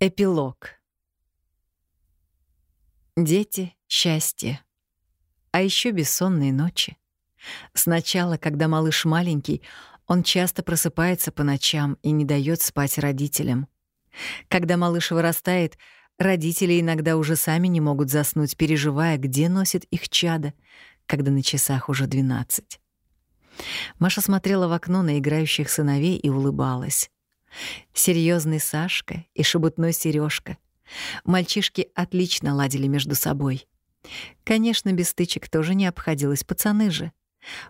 Эпилог. Дети, счастье. А еще бессонные ночи. Сначала, когда малыш маленький, он часто просыпается по ночам и не дает спать родителям. Когда малыш вырастает, родители иногда уже сами не могут заснуть, переживая, где носит их чадо, когда на часах уже 12. Маша смотрела в окно на играющих сыновей и улыбалась. Серьезный Сашка и шебутной Сережка. Мальчишки отлично ладили между собой. Конечно, без стычек тоже не обходилось, пацаны же.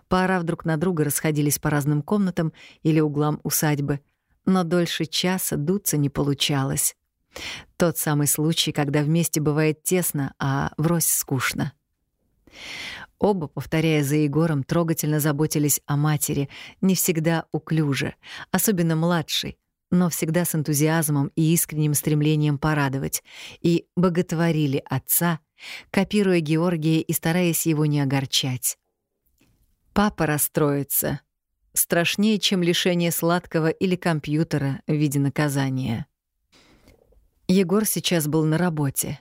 Поорав друг на друга, расходились по разным комнатам или углам усадьбы, но дольше часа дуться не получалось. Тот самый случай, когда вместе бывает тесно, а врозь скучно. Оба, повторяя за Егором, трогательно заботились о матери, не всегда уклюже, особенно младший, но всегда с энтузиазмом и искренним стремлением порадовать, и боготворили отца, копируя Георгия и стараясь его не огорчать. Папа расстроится. Страшнее, чем лишение сладкого или компьютера в виде наказания. Егор сейчас был на работе.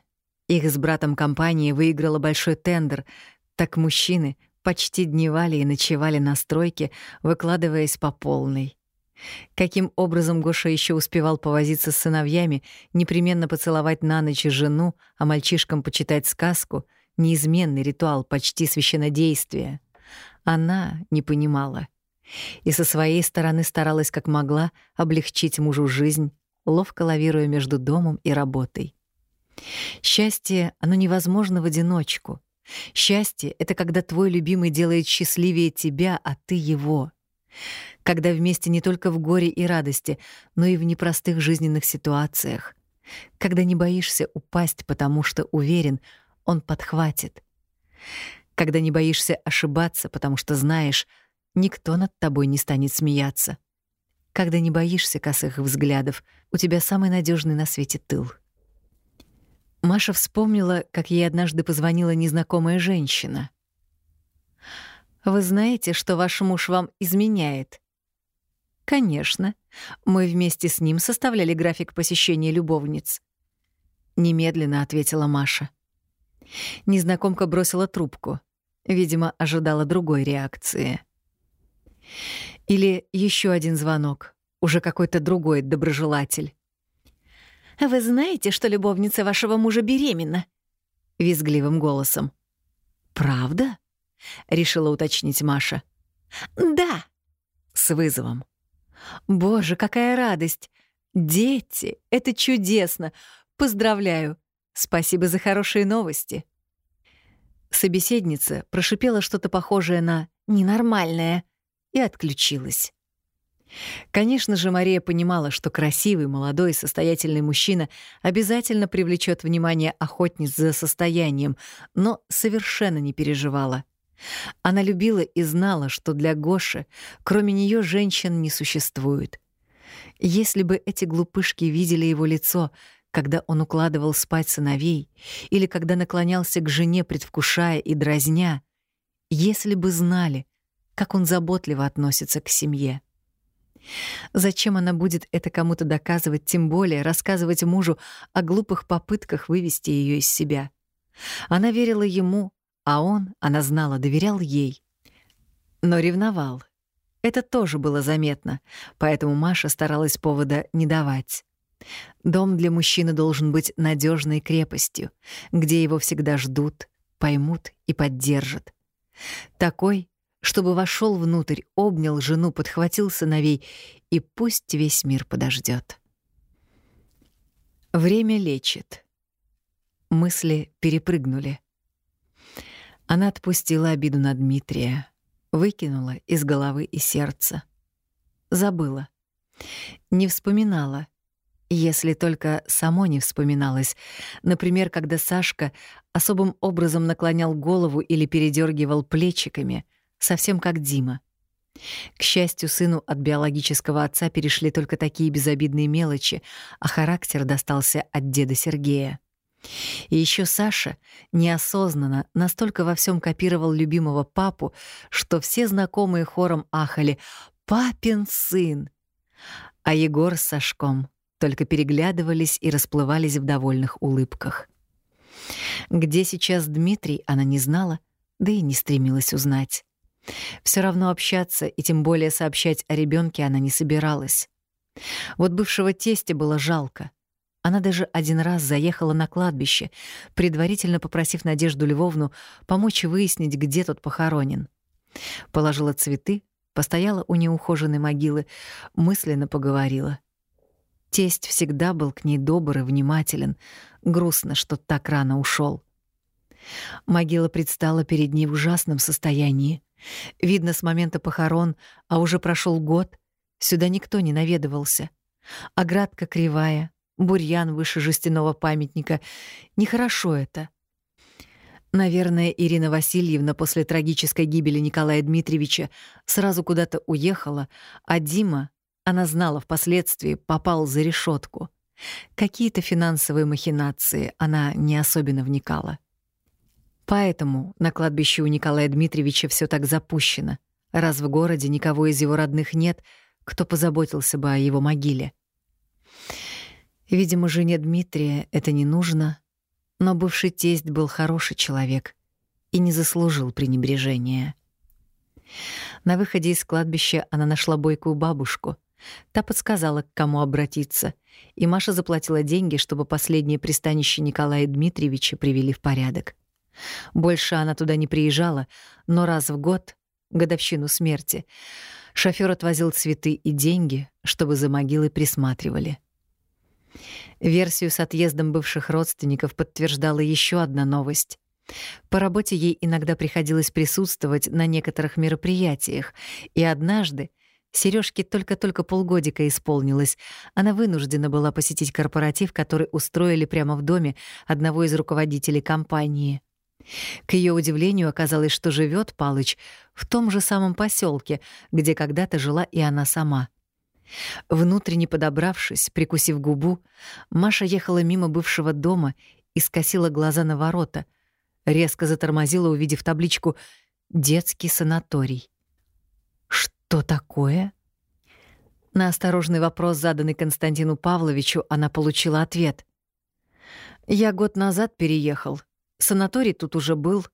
Их с братом компания выиграла большой тендер, так мужчины почти дневали и ночевали на стройке, выкладываясь по полной. Каким образом Гоша еще успевал повозиться с сыновьями, непременно поцеловать на ночь жену, а мальчишкам почитать сказку — неизменный ритуал, почти священнодействия. Она не понимала. И со своей стороны старалась как могла облегчить мужу жизнь, ловко лавируя между домом и работой. Счастье, оно невозможно в одиночку. Счастье — это когда твой любимый делает счастливее тебя, а ты его — когда вместе не только в горе и радости, но и в непростых жизненных ситуациях, когда не боишься упасть, потому что уверен, он подхватит, когда не боишься ошибаться, потому что знаешь, никто над тобой не станет смеяться, когда не боишься косых взглядов, у тебя самый надежный на свете тыл. Маша вспомнила, как ей однажды позвонила незнакомая женщина — вы знаете, что ваш муж вам изменяет? Конечно. Мы вместе с ним составляли график посещения любовниц. Немедленно ответила Маша. Незнакомка бросила трубку. Видимо, ожидала другой реакции. Или еще один звонок. Уже какой-то другой доброжелатель. «Вы знаете, что любовница вашего мужа беременна?» Визгливым голосом. «Правда?» — решила уточнить Маша. «Да!» — с вызовом. «Боже, какая радость! Дети! Это чудесно! Поздравляю! Спасибо за хорошие новости!» Собеседница прошипела что-то похожее на «ненормальное» и отключилась. Конечно же, Мария понимала, что красивый, молодой, состоятельный мужчина обязательно привлечет внимание охотниц за состоянием, но совершенно не переживала — она любила и знала, что для Гоши кроме нее женщин не существует. Если бы эти глупышки видели его лицо, когда он укладывал спать сыновей, или когда наклонялся к жене, предвкушая и дразня, если бы знали, как он заботливо относится к семье. Зачем она будет это кому-то доказывать, тем более рассказывать мужу о глупых попытках вывести ее из себя? Она верила ему, а он, она знала, доверял ей. Но ревновал. Это тоже было заметно, поэтому Маша старалась повода не давать. Дом для мужчины должен быть надежной крепостью, где его всегда ждут, поймут и поддержат. Такой, чтобы вошел внутрь, обнял жену, подхватил сыновей, и пусть весь мир подождет. Время лечит. Мысли перепрыгнули. Она отпустила обиду на Дмитрия, выкинула из головы и сердца. Забыла. Не вспоминала. Если только само не вспоминалось. Например, когда Сашка особым образом наклонял голову или передергивал плечиками, совсем как Дима. К счастью, сыну от биологического отца перешли только такие безобидные мелочи, а характер достался от деда Сергея. И еще Саша неосознанно настолько во всем копировал любимого папу, что все знакомые хором ахали «Папин сын!». А Егор с Сашком только переглядывались и расплывались в довольных улыбках. Где сейчас Дмитрий, она не знала, да и не стремилась узнать. Все равно общаться и тем более сообщать о ребенке она не собиралась. Вот бывшего тестя было жалко. Она даже один раз заехала на кладбище, предварительно попросив Надежду Львовну помочь выяснить, где тот похоронен. Положила цветы, постояла у неухоженной могилы, мысленно поговорила. Тесть всегда был к ней добр и внимателен. Грустно, что так рано ушел. Могила предстала перед ней в ужасном состоянии. Видно, с момента похорон, а уже прошел год, сюда никто не наведывался. Оградка кривая, бурьян выше жестяного памятника. Нехорошо это. Наверное, Ирина Васильевна после трагической гибели Николая Дмитриевича сразу куда-то уехала, а Дима, она знала впоследствии, попал за решетку. Какие-то финансовые махинации она не особенно вникала. Поэтому на кладбище у Николая Дмитриевича все так запущено, раз в городе никого из его родных нет, кто позаботился бы о его могиле. Видимо, жене Дмитрия это не нужно, но бывший тесть был хороший человек и не заслужил пренебрежения. На выходе из кладбища она нашла бойкую бабушку. Та подсказала, к кому обратиться, и Маша заплатила деньги, чтобы последнее пристанище Николая Дмитриевича привели в порядок. Больше она туда не приезжала, но раз в год, годовщину смерти, шофёр отвозил цветы и деньги, чтобы за могилой присматривали. Версию с отъездом бывших родственников подтверждала еще одна новость. По работе ей иногда приходилось присутствовать на некоторых мероприятиях, и однажды Сережке только-только полгодика исполнилось. Она вынуждена была посетить корпоратив, который устроили прямо в доме одного из руководителей компании. К ее удивлению оказалось, что живет Палыч в том же самом поселке, где когда-то жила и она сама. Внутренне подобравшись, прикусив губу, Маша ехала мимо бывшего дома и скосила глаза на ворота, резко затормозила, увидев табличку «Детский санаторий». «Что такое?» На осторожный вопрос, заданный Константину Павловичу, она получила ответ. «Я год назад переехал. Санаторий тут уже был.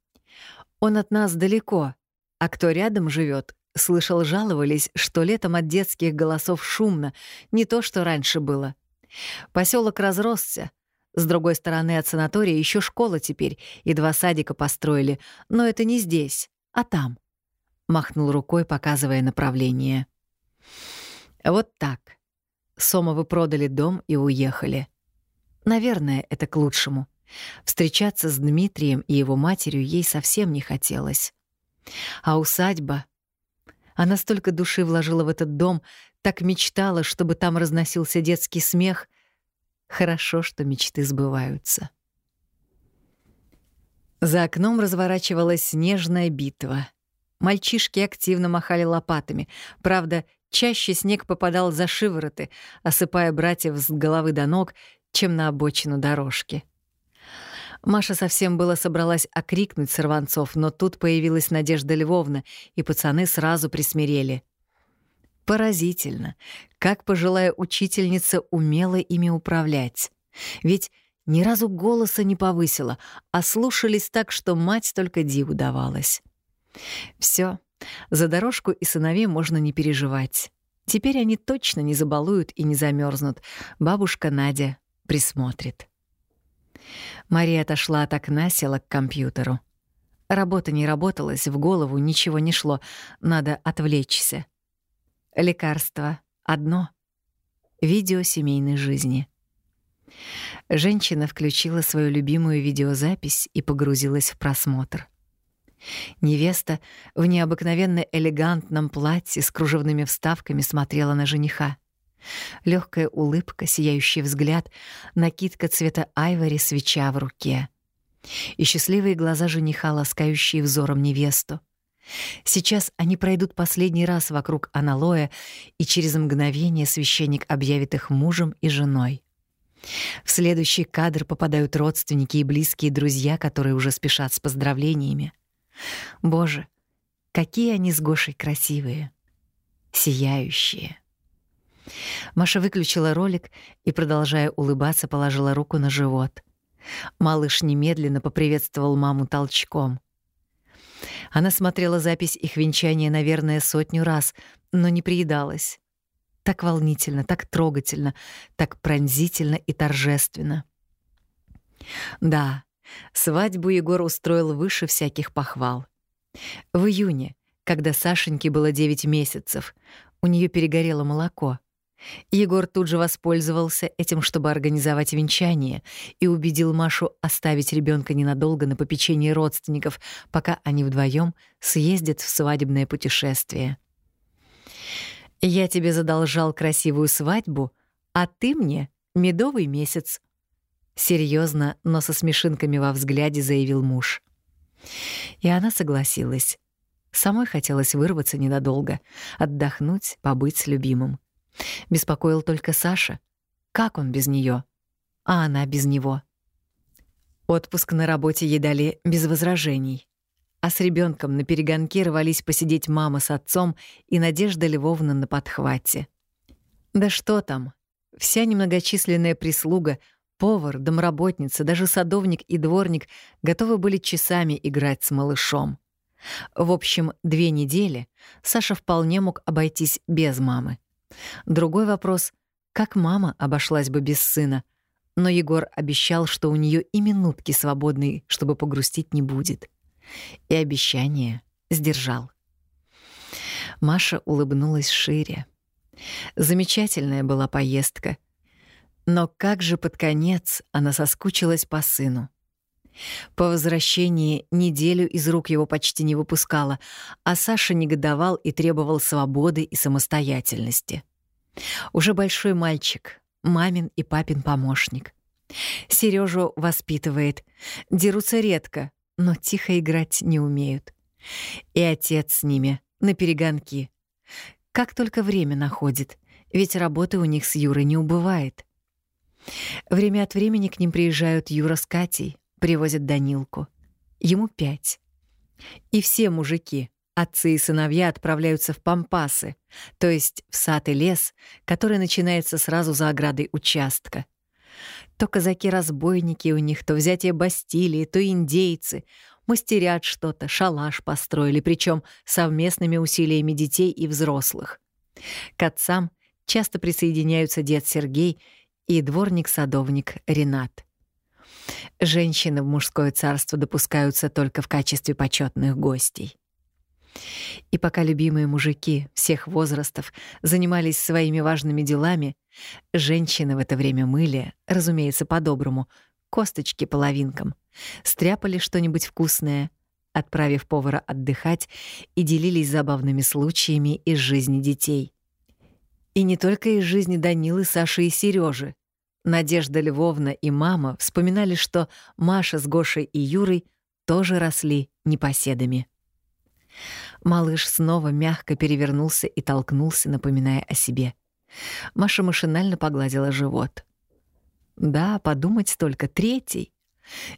Он от нас далеко, а кто рядом живет, слышал, жаловались, что летом от детских голосов шумно, не то, что раньше было. Поселок разросся. С другой стороны от санатория еще школа теперь, и два садика построили, но это не здесь, а там. Махнул рукой, показывая направление. Вот так. Сомовы продали дом и уехали. Наверное, это к лучшему. Встречаться с Дмитрием и его матерью ей совсем не хотелось. А усадьба... Она столько души вложила в этот дом, так мечтала, чтобы там разносился детский смех. Хорошо, что мечты сбываются. За окном разворачивалась снежная битва. Мальчишки активно махали лопатами. Правда, чаще снег попадал за шивороты, осыпая братьев с головы до ног, чем на обочину дорожки. Маша совсем было собралась окрикнуть сорванцов, но тут появилась Надежда Львовна, и пацаны сразу присмирели. Поразительно, как пожилая учительница умела ими управлять. Ведь ни разу голоса не повысила, а слушались так, что мать только диву давалась. Все, за дорожку и сыновей можно не переживать. Теперь они точно не забалуют и не замерзнут. Бабушка Надя присмотрит. Мария отошла от окна, села к компьютеру. Работа не работалась, в голову ничего не шло, надо отвлечься. Лекарство одно — видео семейной жизни. Женщина включила свою любимую видеозапись и погрузилась в просмотр. Невеста в необыкновенно элегантном платье с кружевными вставками смотрела на жениха. Легкая улыбка, сияющий взгляд, накидка цвета айвори, свеча в руке. И счастливые глаза жениха, ласкающие взором невесту. Сейчас они пройдут последний раз вокруг аналоя, и через мгновение священник объявит их мужем и женой. В следующий кадр попадают родственники и близкие друзья, которые уже спешат с поздравлениями. Боже, какие они с Гошей красивые, сияющие. Маша выключила ролик и, продолжая улыбаться, положила руку на живот. Малыш немедленно поприветствовал маму толчком. Она смотрела запись их венчания, наверное, сотню раз, но не приедалась. Так волнительно, так трогательно, так пронзительно и торжественно. Да, свадьбу Егор устроил выше всяких похвал. В июне, когда Сашеньке было 9 месяцев, у нее перегорело молоко. Егор тут же воспользовался этим, чтобы организовать венчание, и убедил Машу оставить ребенка ненадолго на попечении родственников, пока они вдвоем съездят в свадебное путешествие. «Я тебе задолжал красивую свадьбу, а ты мне медовый месяц», — серьезно, но со смешинками во взгляде заявил муж. И она согласилась. Самой хотелось вырваться ненадолго, отдохнуть, побыть с любимым. Беспокоил только Саша. Как он без нее? А она без него. Отпуск на работе ей дали без возражений. А с ребенком на перегонке рвались посидеть мама с отцом и Надежда Львовна на подхвате. Да что там? Вся немногочисленная прислуга, повар, домработница, даже садовник и дворник готовы были часами играть с малышом. В общем, две недели Саша вполне мог обойтись без мамы. Другой вопрос — как мама обошлась бы без сына? Но Егор обещал, что у нее и минутки свободной, чтобы погрустить, не будет. И обещание сдержал. Маша улыбнулась шире. Замечательная была поездка. Но как же под конец она соскучилась по сыну. По возвращении неделю из рук его почти не выпускала, а Саша негодовал и требовал свободы и самостоятельности. Уже большой мальчик, мамин и папин помощник. Сережу воспитывает. Дерутся редко, но тихо играть не умеют. И отец с ними, на перегонки. Как только время находит, ведь работы у них с Юрой не убывает. Время от времени к ним приезжают Юра с Катей, привозят Данилку. Ему пять. И все мужики, отцы и сыновья, отправляются в пампасы, то есть в сад и лес, который начинается сразу за оградой участка. То казаки-разбойники у них, то взятие Бастилии, то индейцы. Мастерят что-то, шалаш построили, причем совместными усилиями детей и взрослых. К отцам часто присоединяются дед Сергей и дворник-садовник Ренат. Женщины в мужское царство допускаются только в качестве почетных гостей. И пока любимые мужики всех возрастов занимались своими важными делами, женщины в это время мыли, разумеется, по-доброму, косточки половинкам, стряпали что-нибудь вкусное, отправив повара отдыхать и делились забавными случаями из жизни детей. И не только из жизни Данилы, Саши и Сережи. Надежда Львовна и мама вспоминали, что Маша с Гошей и Юрой тоже росли непоседами. Малыш снова мягко перевернулся и толкнулся, напоминая о себе. Маша машинально погладила живот. Да, подумать только, третий.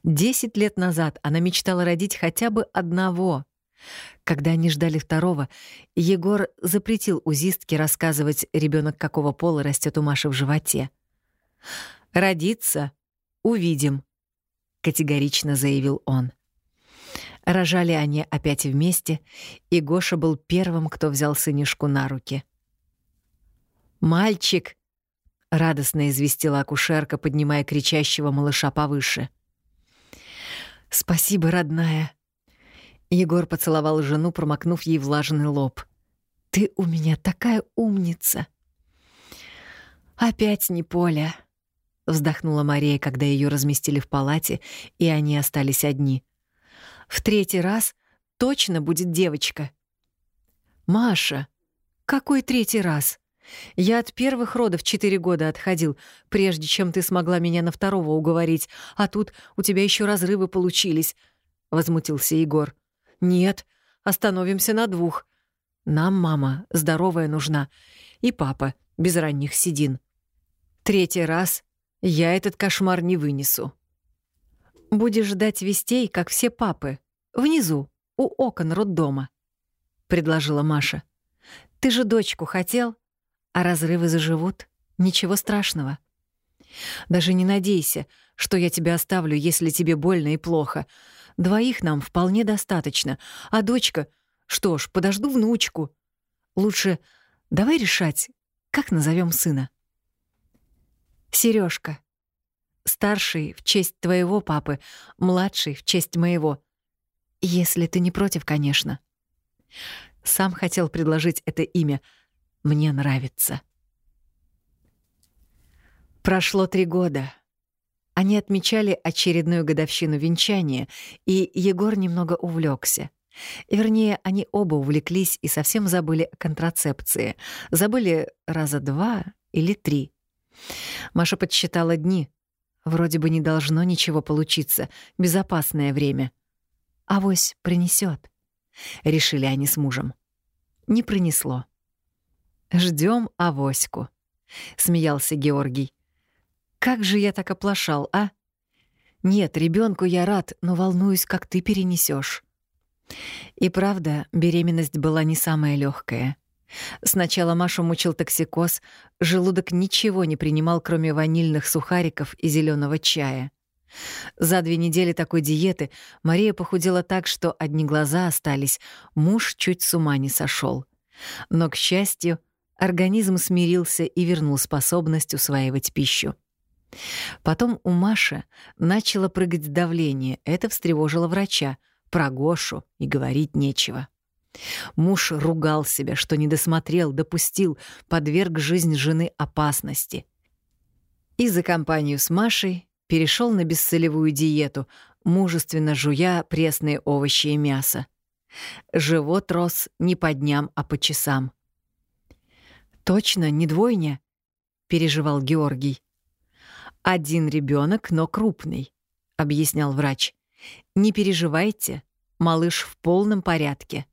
Десять лет назад она мечтала родить хотя бы одного. Когда они ждали второго, Егор запретил узистке рассказывать, ребенок какого пола растет у Маши в животе. «Родиться — увидим», — категорично заявил он. Рожали они опять вместе, и Гоша был первым, кто взял сынишку на руки. «Мальчик!» — радостно известила акушерка, поднимая кричащего малыша повыше. «Спасибо, родная!» Егор поцеловал жену, промокнув ей влажный лоб. «Ты у меня такая умница!» «Опять не Поля!» — вздохнула Мария, когда ее разместили в палате, и они остались одни — в третий раз точно будет девочка. Маша, какой третий раз? Я от первых родов четыре года отходил, прежде чем ты смогла меня на второго уговорить, а тут у тебя еще разрывы получились, — возмутился Егор. Нет, остановимся на двух. Нам мама здоровая нужна, и папа без ранних седин. Третий раз я этот кошмар не вынесу. Будешь ждать вестей, как все папы. Внизу, у окон роддома», — предложила Маша. «Ты же дочку хотел? а разрывы заживут. Ничего страшного. Даже не надейся, что я тебя оставлю, если тебе больно и плохо. Двоих нам вполне достаточно. А дочка... Что ж, подожду внучку. Лучше давай решать, как назовем сына. Сережка. Старший в честь твоего папы, младший в честь моего. Если ты не против, конечно. Сам хотел предложить это имя. Мне нравится. Прошло три года. Они отмечали очередную годовщину венчания, и Егор немного увлекся. Вернее, они оба увлеклись и совсем забыли о контрацепции. Забыли раза два или три. Маша подсчитала дни. Вроде бы не должно ничего получиться. Безопасное время. Авось принесет. Решили они с мужем. Не принесло. Ждем авоську. Смеялся Георгий. Как же я так оплошал, а? Нет, ребенку я рад, но волнуюсь, как ты перенесешь. И правда, беременность была не самая легкая. Сначала Машу мучил токсикоз, желудок ничего не принимал, кроме ванильных сухариков и зеленого чая. За две недели такой диеты Мария похудела так, что одни глаза остались, муж чуть с ума не сошел. Но, к счастью, организм смирился и вернул способность усваивать пищу. Потом у Маши начало прыгать давление, это встревожило врача, про Гошу и говорить нечего. Муж ругал себя, что не досмотрел, допустил, подверг жизнь жены опасности. И за компанию с Машей перешел на бессолевую диету, мужественно жуя пресные овощи и мясо. Живот рос не по дням, а по часам. «Точно, не двойня?» — переживал Георгий. «Один ребенок, но крупный», — объяснял врач. «Не переживайте, малыш в полном порядке».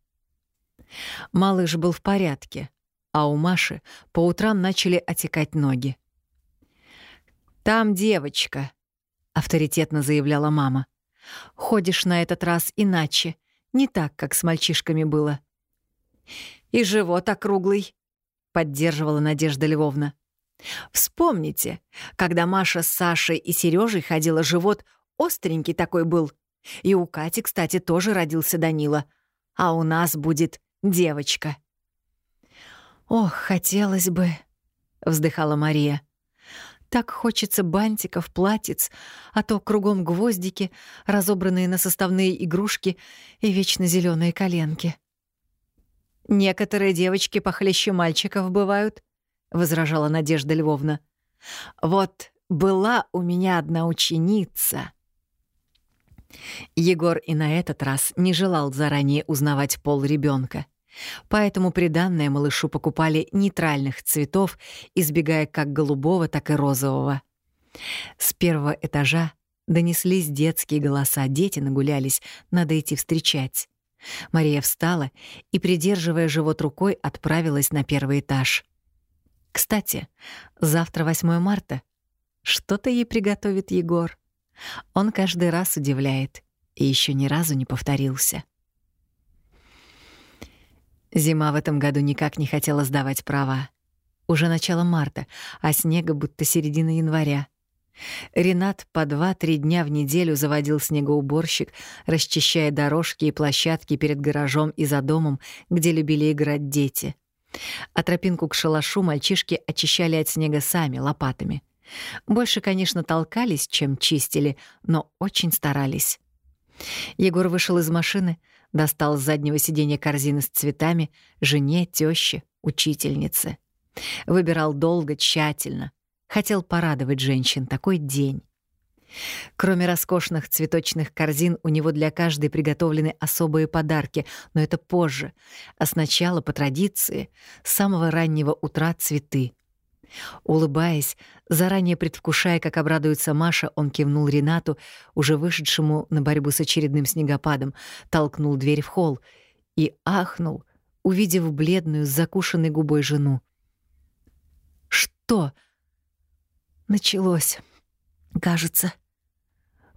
Малыш был в порядке, а у Маши по утрам начали отекать ноги. «Там девочка», — авторитетно заявляла мама. «Ходишь на этот раз иначе, не так, как с мальчишками было». «И живот округлый», — поддерживала Надежда Львовна. «Вспомните, когда Маша с Сашей и Сережей ходила, живот остренький такой был. И у Кати, кстати, тоже родился Данила. А у нас будет девочка». «Ох, хотелось бы», — вздыхала Мария. «Так хочется бантиков, платьиц, а то кругом гвоздики, разобранные на составные игрушки и вечно зеленые коленки». «Некоторые девочки похлеще мальчиков бывают», — возражала Надежда Львовна. «Вот была у меня одна ученица». Егор и на этот раз не желал заранее узнавать пол ребенка. Поэтому приданное малышу покупали нейтральных цветов, избегая как голубого, так и розового. С первого этажа донеслись детские голоса, дети нагулялись, надо идти встречать. Мария встала и, придерживая живот рукой, отправилась на первый этаж. Кстати, завтра 8 марта. Что-то ей приготовит Егор. Он каждый раз удивляет и еще ни разу не повторился. Зима в этом году никак не хотела сдавать права. Уже начало марта, а снега будто середина января. Ренат по два-три дня в неделю заводил снегоуборщик, расчищая дорожки и площадки перед гаражом и за домом, где любили играть дети. А тропинку к шалашу мальчишки очищали от снега сами, лопатами. Больше, конечно, толкались, чем чистили, но очень старались. Егор вышел из машины, достал с заднего сиденья корзины с цветами жене, тёще, учительнице. Выбирал долго, тщательно. Хотел порадовать женщин такой день. Кроме роскошных цветочных корзин, у него для каждой приготовлены особые подарки, но это позже. А сначала, по традиции, с самого раннего утра цветы. Улыбаясь, заранее предвкушая, как обрадуется Маша, он кивнул Ренату, уже вышедшему на борьбу с очередным снегопадом, толкнул дверь в холл и ахнул, увидев бледную с закушенной губой жену. «Что?» «Началось, кажется.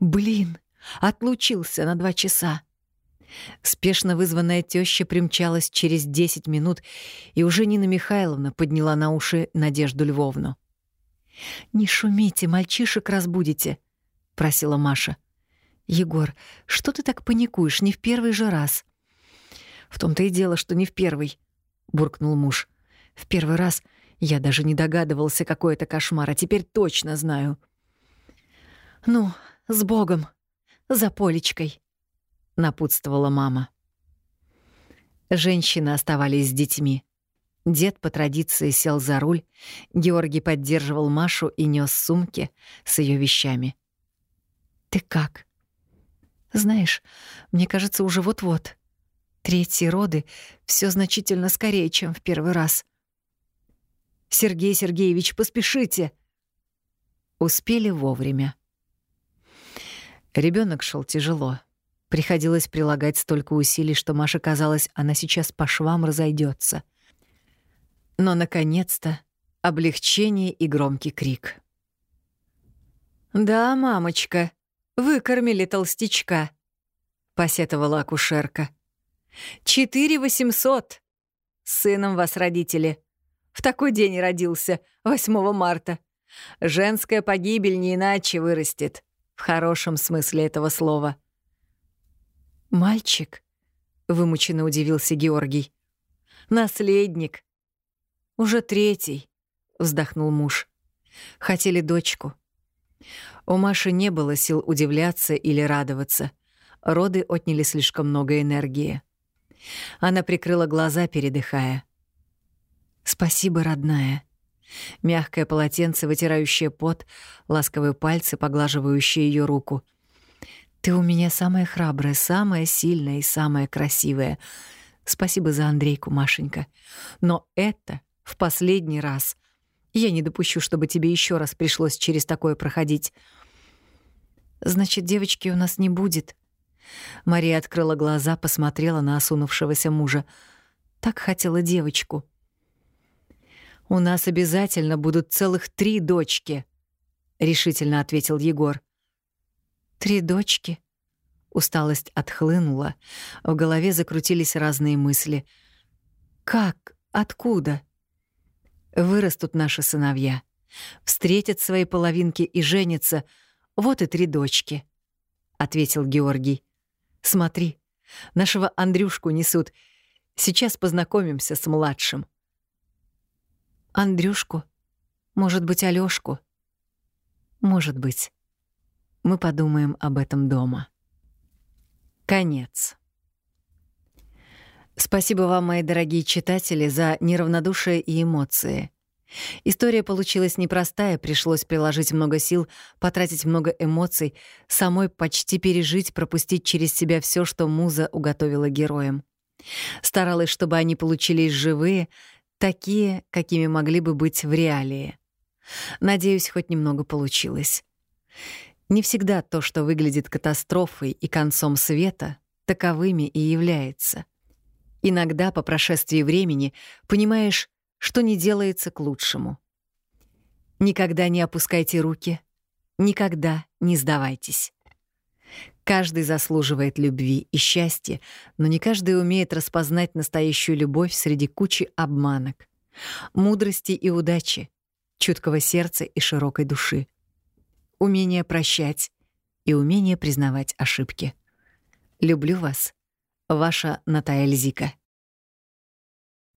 Блин, отлучился на два часа. Спешно вызванная теща примчалась через 10 минут, и уже Нина Михайловна подняла на уши Надежду Львовну. «Не шумите, мальчишек разбудите», — просила Маша. «Егор, что ты так паникуешь, не в первый же раз?» «В том-то и дело, что не в первый», — буркнул муж. «В первый раз я даже не догадывался, какой это кошмар, а теперь точно знаю». «Ну, с Богом, за Полечкой», — напутствовала мама. Женщины оставались с детьми. Дед по традиции сел за руль, Георгий поддерживал Машу и нес сумки с ее вещами. «Ты как?» «Знаешь, мне кажется, уже вот-вот. Третьи роды — все значительно скорее, чем в первый раз». «Сергей Сергеевич, поспешите!» Успели вовремя. Ребенок шел тяжело. Приходилось прилагать столько усилий, что Маше казалось, она сейчас по швам разойдется. Но, наконец-то, облегчение и громкий крик. «Да, мамочка, выкормили толстячка», — посетовала акушерка. «Четыре восемьсот! Сыном вас родители. В такой день родился, 8 марта. Женская погибель не иначе вырастет, в хорошем смысле этого слова». «Мальчик?» — вымученно удивился Георгий. «Наследник. Уже третий», — вздохнул муж. «Хотели дочку». У Маши не было сил удивляться или радоваться. Роды отняли слишком много энергии. Она прикрыла глаза, передыхая. «Спасибо, родная». Мягкое полотенце, вытирающее пот, ласковые пальцы, поглаживающие ее руку — ты у меня самая храбрая, самая сильная и самая красивая. Спасибо за Андрейку, Машенька. Но это в последний раз. Я не допущу, чтобы тебе еще раз пришлось через такое проходить. Значит, девочки у нас не будет. Мария открыла глаза, посмотрела на осунувшегося мужа. Так хотела девочку. У нас обязательно будут целых три дочки, решительно ответил Егор. Три дочки. Усталость отхлынула, в голове закрутились разные мысли. Как? Откуда? Вырастут наши сыновья, встретят свои половинки и женятся. Вот и три дочки, ответил Георгий. Смотри, нашего Андрюшку несут. Сейчас познакомимся с младшим. Андрюшку? Может быть, Алёшку? Может быть. Мы подумаем об этом дома. Конец. Спасибо вам, мои дорогие читатели, за неравнодушие и эмоции. История получилась непростая, пришлось приложить много сил, потратить много эмоций, самой почти пережить, пропустить через себя все, что муза уготовила героям. Старалась, чтобы они получились живые, такие, какими могли бы быть в реалии. Надеюсь, хоть немного получилось. Не всегда то, что выглядит катастрофой и концом света, таковыми и является. Иногда по прошествии времени понимаешь, что не делается к лучшему. Никогда не опускайте руки, никогда не сдавайтесь. Каждый заслуживает любви и счастья, но не каждый умеет распознать настоящую любовь среди кучи обманок, мудрости и удачи, чуткого сердца и широкой души умение прощать и умение признавать ошибки. Люблю вас. Ваша Наталья Зика.